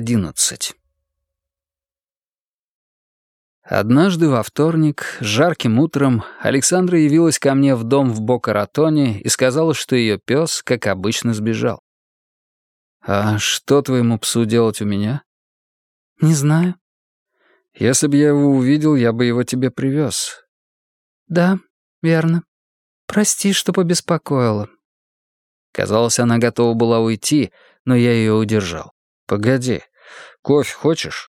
11. Однажды во вторник, жарким утром, Александра явилась ко мне в дом в Бока-Ратоне и сказала, что ее пес, как обычно, сбежал. «А что твоему псу делать у меня?» «Не знаю». «Если бы я его увидел, я бы его тебе привез». «Да, верно. Прости, что побеспокоила». Казалось, она готова была уйти, но я ее удержал. «Погоди, кофе хочешь?»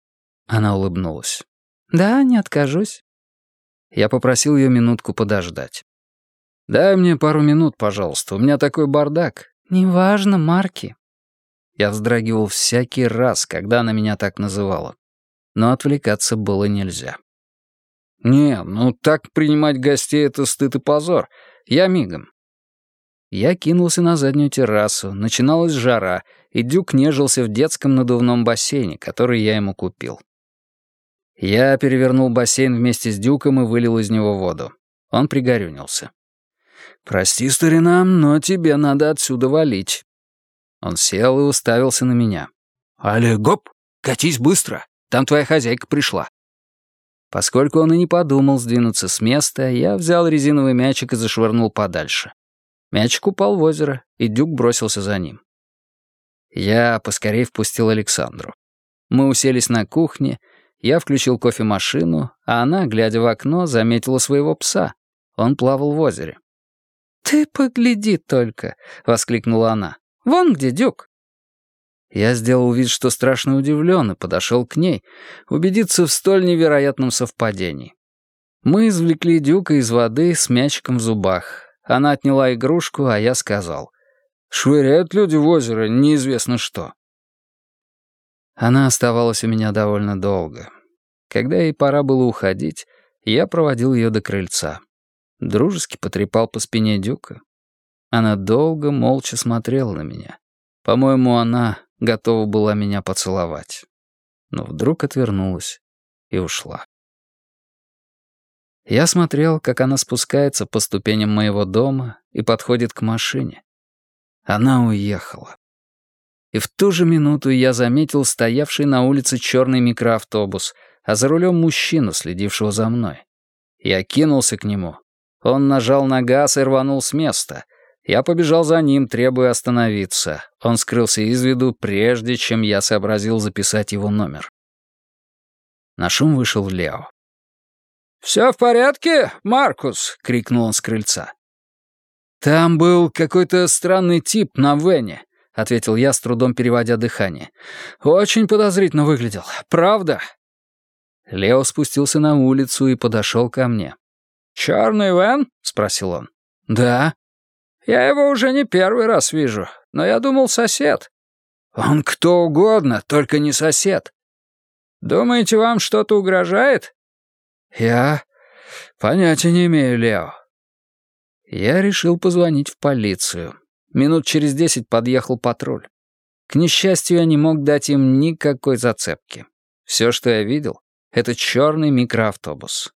Она улыбнулась. «Да, не откажусь». Я попросил ее минутку подождать. «Дай мне пару минут, пожалуйста, у меня такой бардак». «Неважно, Марки». Я вздрагивал всякий раз, когда она меня так называла. Но отвлекаться было нельзя. «Не, ну так принимать гостей — это стыд и позор. Я мигом». Я кинулся на заднюю террасу, начиналась жара, и Дюк нежился в детском надувном бассейне, который я ему купил. Я перевернул бассейн вместе с Дюком и вылил из него воду. Он пригорюнился. «Прости, старина, но тебе надо отсюда валить». Он сел и уставился на меня. «Але, гоп, катись быстро, там твоя хозяйка пришла». Поскольку он и не подумал сдвинуться с места, я взял резиновый мячик и зашвырнул подальше. Мячик упал в озеро, и Дюк бросился за ним. Я поскорее впустил Александру. Мы уселись на кухне, я включил кофемашину, а она, глядя в окно, заметила своего пса. Он плавал в озере. «Ты погляди только!» — воскликнула она. «Вон где Дюк!» Я сделал вид, что страшно удивлен, и подошел к ней, убедиться в столь невероятном совпадении. Мы извлекли Дюка из воды с мячиком в зубах. Она отняла игрушку, а я сказал. Швыряют люди в озеро, неизвестно что. Она оставалась у меня довольно долго. Когда ей пора было уходить, я проводил ее до крыльца. Дружески потрепал по спине Дюка. Она долго, молча смотрела на меня. По-моему, она готова была меня поцеловать. Но вдруг отвернулась и ушла. Я смотрел, как она спускается по ступеням моего дома и подходит к машине. Она уехала. И в ту же минуту я заметил стоявший на улице черный микроавтобус, а за рулем мужчину, следившего за мной. Я кинулся к нему. Он нажал на газ и рванул с места. Я побежал за ним, требуя остановиться. Он скрылся из виду, прежде чем я сообразил записать его номер. На шум вышел Лео. «Все в порядке, Маркус?» — крикнул он с крыльца. «Там был какой-то странный тип на Вене», — ответил я, с трудом переводя дыхание. «Очень подозрительно выглядел. Правда?» Лео спустился на улицу и подошел ко мне. «Черный Вен?» — спросил он. «Да». «Я его уже не первый раз вижу, но я думал, сосед». «Он кто угодно, только не сосед». «Думаете, вам что-то угрожает?» «Я понятия не имею, Лео. Я решил позвонить в полицию. Минут через десять подъехал патруль. К несчастью, я не мог дать им никакой зацепки. Все, что я видел, — это черный микроавтобус.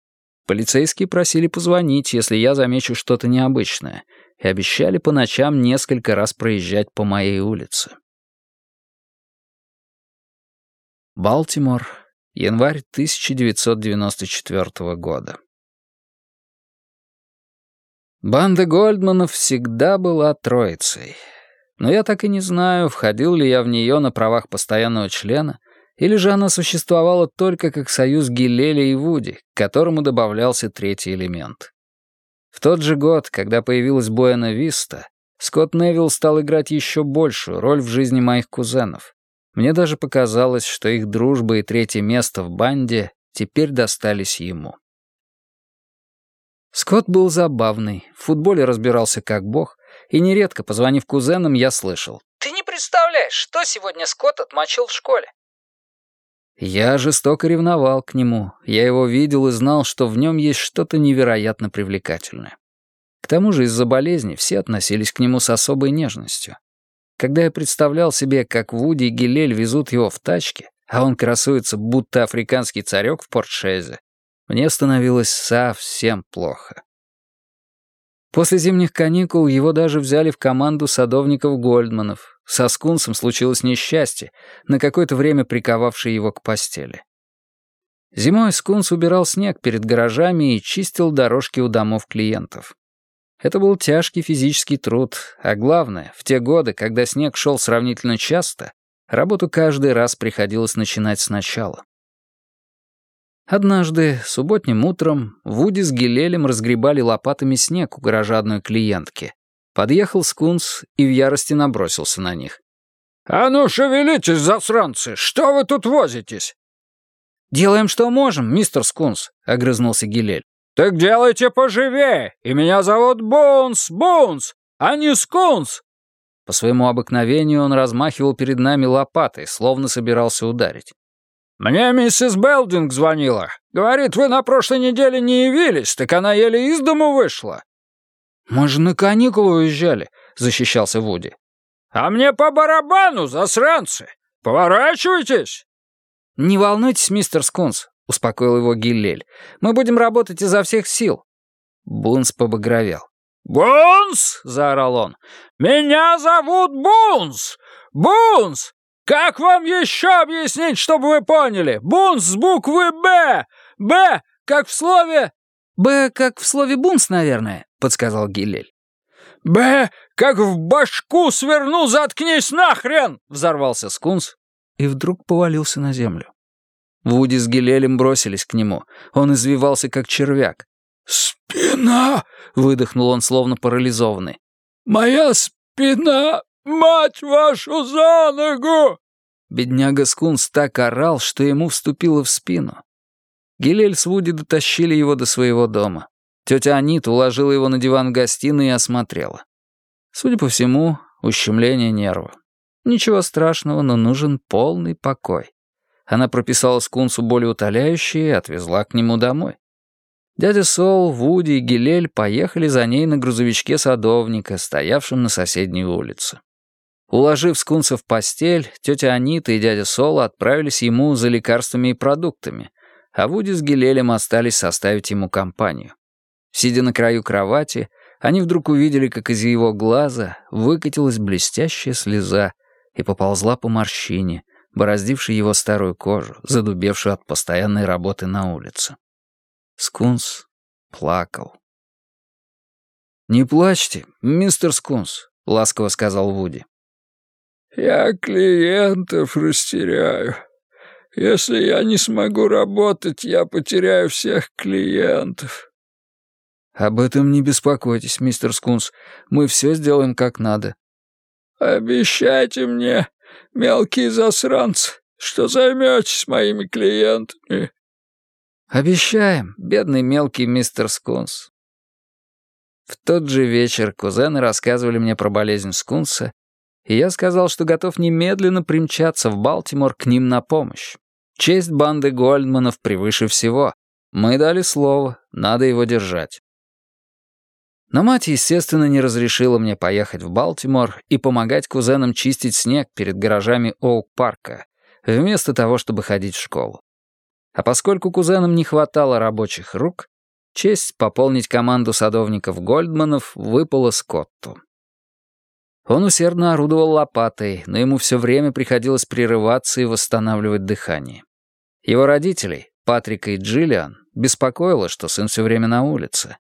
Полицейские просили позвонить, если я замечу что-то необычное, и обещали по ночам несколько раз проезжать по моей улице. Балтимор, январь 1994 года. Банда Гольдманов всегда была троицей. Но я так и не знаю, входил ли я в нее на правах постоянного члена, или же она существовала только как союз Гилеля и Вуди, к которому добавлялся третий элемент. В тот же год, когда появилась Буэна Виста, Скотт Невилл стал играть еще большую роль в жизни моих кузенов. Мне даже показалось, что их дружба и третье место в банде теперь достались ему. Скотт был забавный, в футболе разбирался как бог, и нередко, позвонив кузенам, я слышал. «Ты не представляешь, что сегодня Скотт отмочил в школе». Я жестоко ревновал к нему, я его видел и знал, что в нем есть что-то невероятно привлекательное. К тому же из-за болезни все относились к нему с особой нежностью. Когда я представлял себе, как Вуди и Гилель везут его в тачке, а он красуется, будто африканский царек в портшезе, мне становилось совсем плохо. После зимних каникул его даже взяли в команду садовников Гольдманов. Со Скунсом случилось несчастье, на какое-то время приковавшее его к постели. Зимой Скунс убирал снег перед гаражами и чистил дорожки у домов клиентов. Это был тяжкий физический труд, а главное, в те годы, когда снег шел сравнительно часто, работу каждый раз приходилось начинать сначала. Однажды, субботним утром, Вуди с Гилелем разгребали лопатами снег у гаража одной клиентки. Подъехал Скунс и в ярости набросился на них. «А ну, шевелитесь, засранцы! Что вы тут возитесь?» «Делаем, что можем, мистер Скунс», — огрызнулся Гилель. «Так делайте поживее, и меня зовут Бунс, Бунс, а не Скунс!» По своему обыкновению он размахивал перед нами лопатой, словно собирался ударить. «Мне миссис Белдинг звонила. Говорит, вы на прошлой неделе не явились, так она еле из дому вышла». «Мы же на каникулы уезжали», — защищался Вуди. «А мне по барабану, засранцы! Поворачивайтесь!» «Не волнуйтесь, мистер Скунс», — успокоил его Гиллель. «Мы будем работать изо всех сил». Бунс побагровел. «Бунс!» — заорал он. «Меня зовут Бунс! Бунс! «Как вам еще объяснить, чтобы вы поняли? Бунс с буквы «Б». «Б» как в слове...» «Б» как в слове «бунс», наверное», — подсказал Гилель. «Б» как в башку сверну, заткнись нахрен!» — взорвался Скунс и вдруг повалился на землю. Вуди с Гилелем бросились к нему. Он извивался, как червяк. «Спина!» — выдохнул он, словно парализованный. «Моя спина! Мать вашу за ногу!» Бедняга Скунс так орал, что ему вступило в спину. Гилель с Вуди дотащили его до своего дома. Тетя Анита уложила его на диван в гостиной и осмотрела. Судя по всему, ущемление нерва. Ничего страшного, но нужен полный покой. Она прописала Скунсу болеутоляющие и отвезла к нему домой. Дядя Сол, Вуди и Гилель поехали за ней на грузовичке садовника, стоявшем на соседней улице. Уложив Скунса в постель, тетя Анита и дядя Соло отправились ему за лекарствами и продуктами, а Вуди с Гилелем остались составить ему компанию. Сидя на краю кровати, они вдруг увидели, как из его глаза выкатилась блестящая слеза и поползла по морщине, бороздившей его старую кожу, задубевшую от постоянной работы на улице. Скунс плакал. «Не плачьте, мистер Скунс», — ласково сказал Вуди. Я клиентов растеряю. Если я не смогу работать, я потеряю всех клиентов. Об этом не беспокойтесь, мистер Скунс. Мы все сделаем как надо. Обещайте мне, мелкие засранцы, что займетесь моими клиентами. Обещаем, бедный мелкий мистер Скунс. В тот же вечер кузены рассказывали мне про болезнь Скунса и я сказал, что готов немедленно примчаться в Балтимор к ним на помощь. Честь банды Гольдманов превыше всего. Мы дали слово, надо его держать. Но мать, естественно, не разрешила мне поехать в Балтимор и помогать кузенам чистить снег перед гаражами Оук-парка, вместо того, чтобы ходить в школу. А поскольку кузенам не хватало рабочих рук, честь пополнить команду садовников Гольдманов выпала Скотту. Он усердно орудовал лопатой, но ему все время приходилось прерываться и восстанавливать дыхание. Его родителей, Патрика и Джиллиан, беспокоило, что сын все время на улице.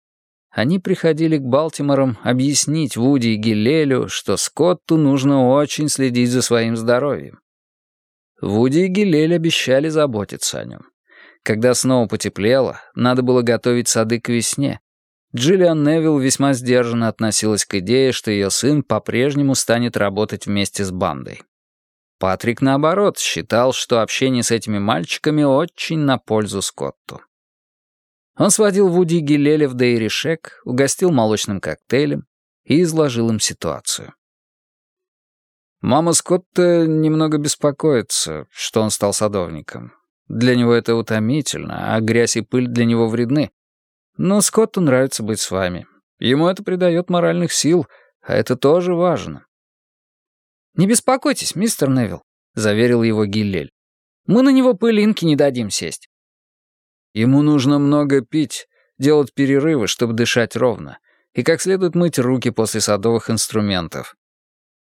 Они приходили к Балтиморам объяснить Вуди и Гилелю, что Скотту нужно очень следить за своим здоровьем. Вуди и Гилель обещали заботиться о нем. Когда снова потеплело, надо было готовить сады к весне, Джиллиан Невилл весьма сдержанно относилась к идее, что ее сын по-прежнему станет работать вместе с бандой. Патрик, наоборот, считал, что общение с этими мальчиками очень на пользу Скотту. Он сводил Вуди Гилеля в Дейришек, угостил молочным коктейлем и изложил им ситуацию. Мама Скотта немного беспокоится, что он стал садовником. Для него это утомительно, а грязь и пыль для него вредны. Но Скотту нравится быть с вами. Ему это придает моральных сил, а это тоже важно. «Не беспокойтесь, мистер Невилл», — заверил его Гиллель. «Мы на него пылинки не дадим сесть». Ему нужно много пить, делать перерывы, чтобы дышать ровно, и как следует мыть руки после садовых инструментов.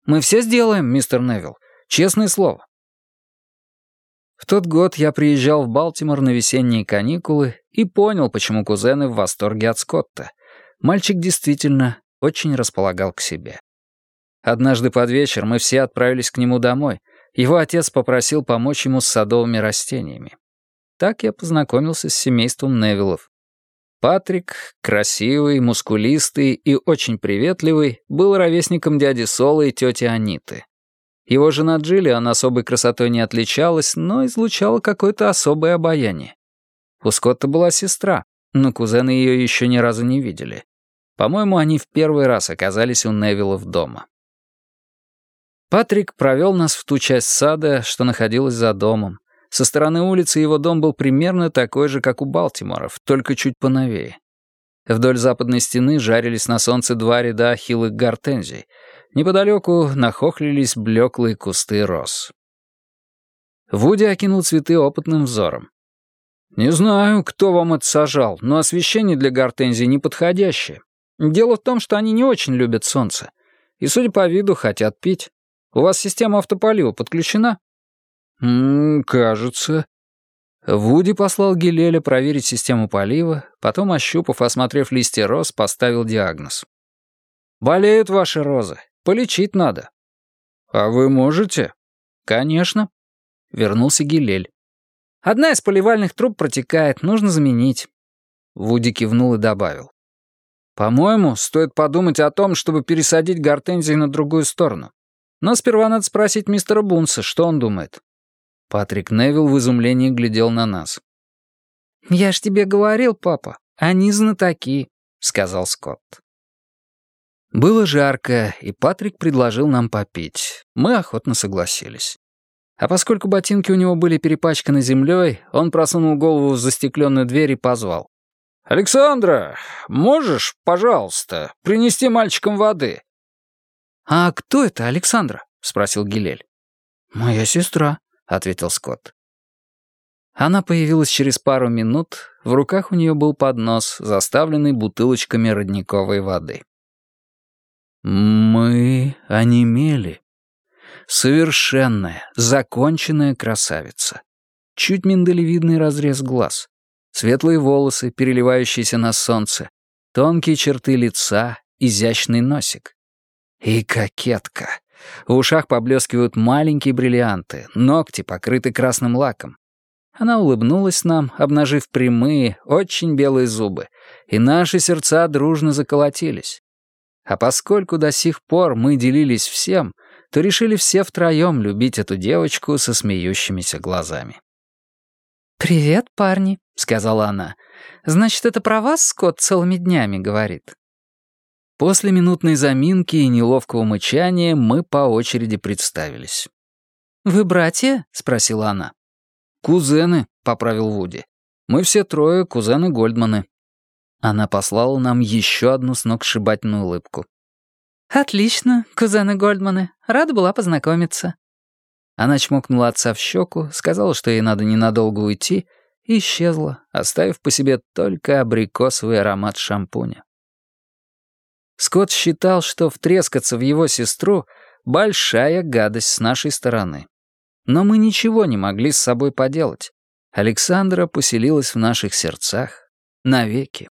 «Мы все сделаем, мистер Невилл, честное слово». В тот год я приезжал в Балтимор на весенние каникулы и понял, почему кузены в восторге от Скотта. Мальчик действительно очень располагал к себе. Однажды под вечер мы все отправились к нему домой. Его отец попросил помочь ему с садовыми растениями. Так я познакомился с семейством Невиллов. Патрик, красивый, мускулистый и очень приветливый, был ровесником дяди Соло и тети Аниты. Его жена Джиллиан особой красотой не отличалась, но излучала какое-то особое обаяние. У Скотта была сестра, но кузены ее еще ни разу не видели. По-моему, они в первый раз оказались у Невиллов дома. Патрик провел нас в ту часть сада, что находилась за домом. Со стороны улицы его дом был примерно такой же, как у Балтиморов, только чуть поновее. Вдоль западной стены жарились на солнце два ряда хилых гортензий — Неподалеку нахохлились блеклые кусты роз. Вуди окинул цветы опытным взором. «Не знаю, кто вам это сажал, но освещение для гортензий неподходящее. Дело в том, что они не очень любят солнце. И, судя по виду, хотят пить. У вас система автополива подключена?» «Ммм, кажется». Вуди послал Гелеля проверить систему полива, потом, ощупав, осмотрев листья роз, поставил диагноз. «Болеют ваши розы. Полечить надо». «А вы можете?» «Конечно». Вернулся Гилель. «Одна из поливальных труб протекает, нужно заменить». Вуди кивнул и добавил. «По-моему, стоит подумать о том, чтобы пересадить гортензии на другую сторону. Но сперва надо спросить мистера Бунса, что он думает». Патрик Невилл в изумлении глядел на нас. «Я ж тебе говорил, папа, они знатоки», — сказал Скотт. Было жарко, и Патрик предложил нам попить. Мы охотно согласились. А поскольку ботинки у него были перепачканы землей, он просунул голову в застекленную дверь и позвал. «Александра, можешь, пожалуйста, принести мальчикам воды?» «А кто это, Александра?» — спросил Гилель. «Моя сестра», — ответил Скотт. Она появилась через пару минут, в руках у нее был поднос, заставленный бутылочками родниковой воды. Мы онемели. Совершенная, законченная красавица. Чуть миндалевидный разрез глаз. Светлые волосы, переливающиеся на солнце. Тонкие черты лица, изящный носик. И кокетка. В ушах поблескивают маленькие бриллианты, ногти покрыты красным лаком. Она улыбнулась нам, обнажив прямые, очень белые зубы, и наши сердца дружно заколотились. А поскольку до сих пор мы делились всем, то решили все втроем любить эту девочку со смеющимися глазами. «Привет, парни», — сказала она. «Значит, это про вас Скотт целыми днями говорит?» После минутной заминки и неловкого мычания мы по очереди представились. «Вы братья?» — спросила она. «Кузены», — поправил Вуди. «Мы все трое кузены Гольдманы». Она послала нам еще одну сногсшибательную улыбку. «Отлично, кузены Гольдманы. Рада была познакомиться». Она чмокнула отца в щеку, сказала, что ей надо ненадолго уйти, и исчезла, оставив по себе только абрикосовый аромат шампуня. Скотт считал, что втрескаться в его сестру — большая гадость с нашей стороны. Но мы ничего не могли с собой поделать. Александра поселилась в наших сердцах навеки.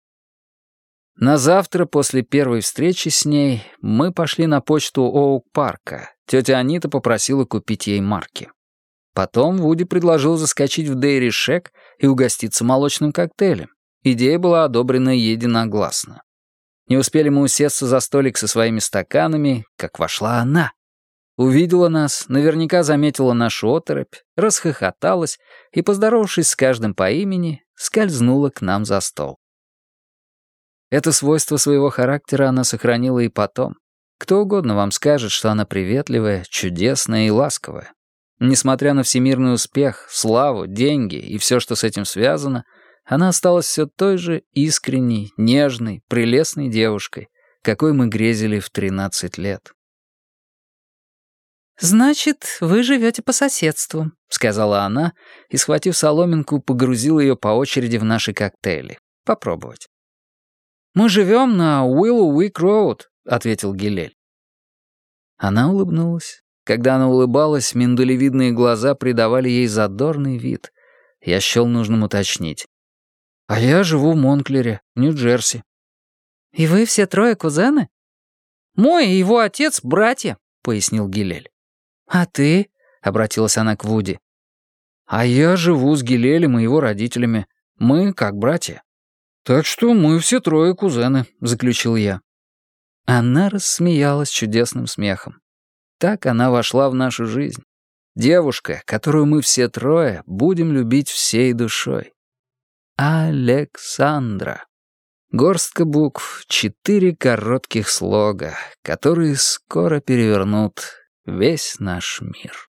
На завтра после первой встречи с ней мы пошли на почту Оук-парка. Тетя Анита попросила купить ей марки. Потом Вуди предложил заскочить в Дейри Шек и угоститься молочным коктейлем. Идея была одобрена единогласно. Не успели мы усесться за столик со своими стаканами, как вошла она. Увидела нас, наверняка заметила нашу оторопь, расхохоталась и, поздоровавшись с каждым по имени, скользнула к нам за стол. Это свойство своего характера она сохранила и потом. Кто угодно вам скажет, что она приветливая, чудесная и ласковая. Несмотря на всемирный успех, славу, деньги и все, что с этим связано, она осталась все той же искренней, нежной, прелестной девушкой, какой мы грезили в 13 лет. «Значит, вы живете по соседству», — сказала она, и, схватив соломинку, погрузила ее по очереди в наши коктейли. Попробовать. «Мы живем на Уиллоу-Уик-Роуд», — ответил Гилель. Она улыбнулась. Когда она улыбалась, миндалевидные глаза придавали ей задорный вид. Я счел нужным уточнить. «А я живу в Монклере, Нью-Джерси». «И вы все трое кузены?» «Мой и его отец — братья», — пояснил Гилель. «А ты?» — обратилась она к Вуди. «А я живу с Гилелем и его родителями. Мы как братья». «Так что мы все трое кузены», — заключил я. Она рассмеялась чудесным смехом. Так она вошла в нашу жизнь. Девушка, которую мы все трое будем любить всей душой. Александра. Горстка букв, четыре коротких слога, которые скоро перевернут весь наш мир.